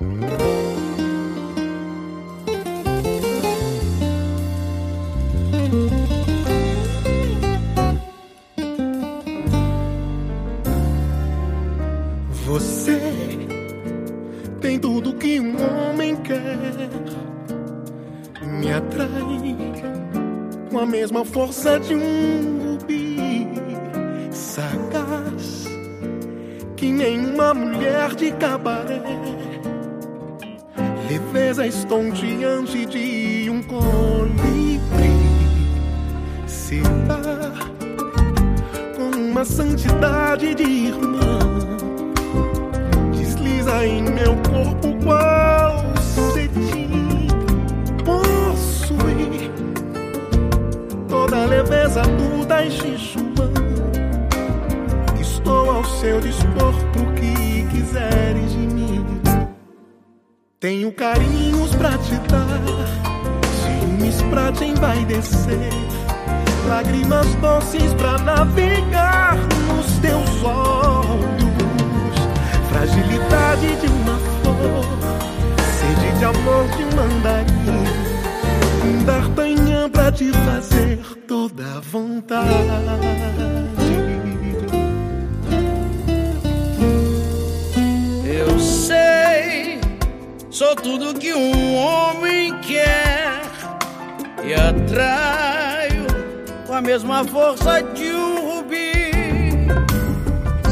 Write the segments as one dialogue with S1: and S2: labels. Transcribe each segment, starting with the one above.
S1: Você tem tudo que um homem quer. Me atrai com a mesma força de um rubi sagaz que nenhuma mulher de cabaré. Leveza estonteante de um colibri se dá com uma santidade de irmã desliza em meu corpo qual cetim possui toda a leveza do Tai Chi Chuan. Estou ao seu dispor pro que quiseres de mim. Tenho carinhos pra te dar, ciúmes pra te envaidecer, lágrimas doces pra navegar nos teus olhos fragilidade de uma flor, sede de amor de mandarim, um d'Artagnan pra te fazer toda vontade.
S2: Sou tudo que um homem quer. E atraio com a mesma força de um rubi.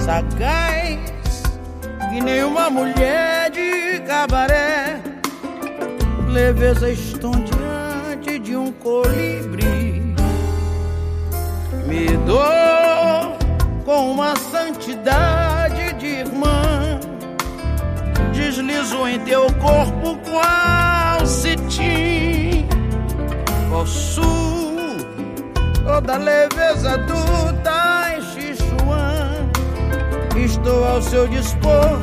S2: Sagaz que nenhuma mulher de cabaré, leveza estonteante de um colibri. Me dou com uma santidade deslizo em teu corpo qual cetim. Possuo toda a leveza do Tai Chi Chuan Estou ao seu dispor,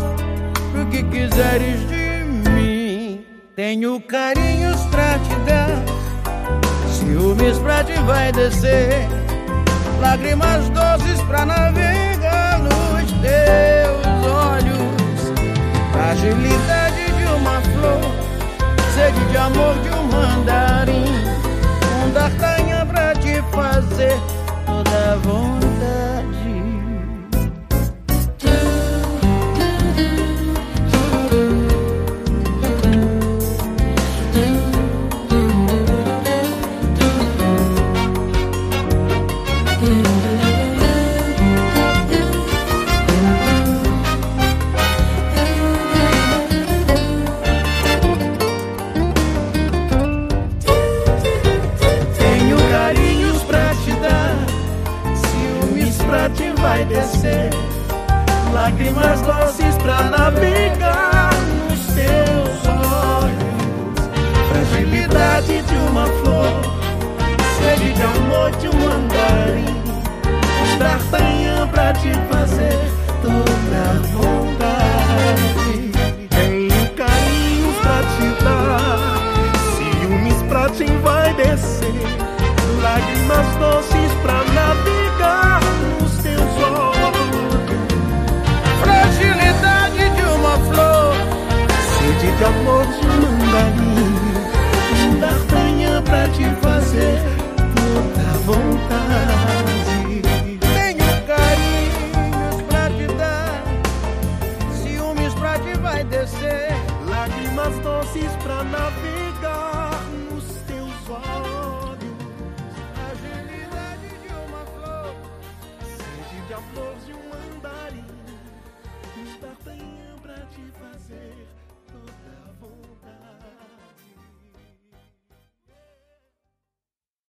S2: o que quiseres de mim. Tenho carinhos pra te dar, ciúmes pra te vai descer, lágrimas doces pra navegar pra
S1: vai descer, lágrimas doces pra navegar nos teus olhos, fragilidade de uma flor, sede de amor de um andarim, d'Artagnan pra te fazer toda vontade. Tenho carinhos pra te dar, ciúmes pra te vai descer, lágrimas doces d'Artagnan pra te fazer toda vontade.
S2: Tenho carinhos pra te dar, ciúmes pra te vai descer.
S1: Lágrimas doces pra navegar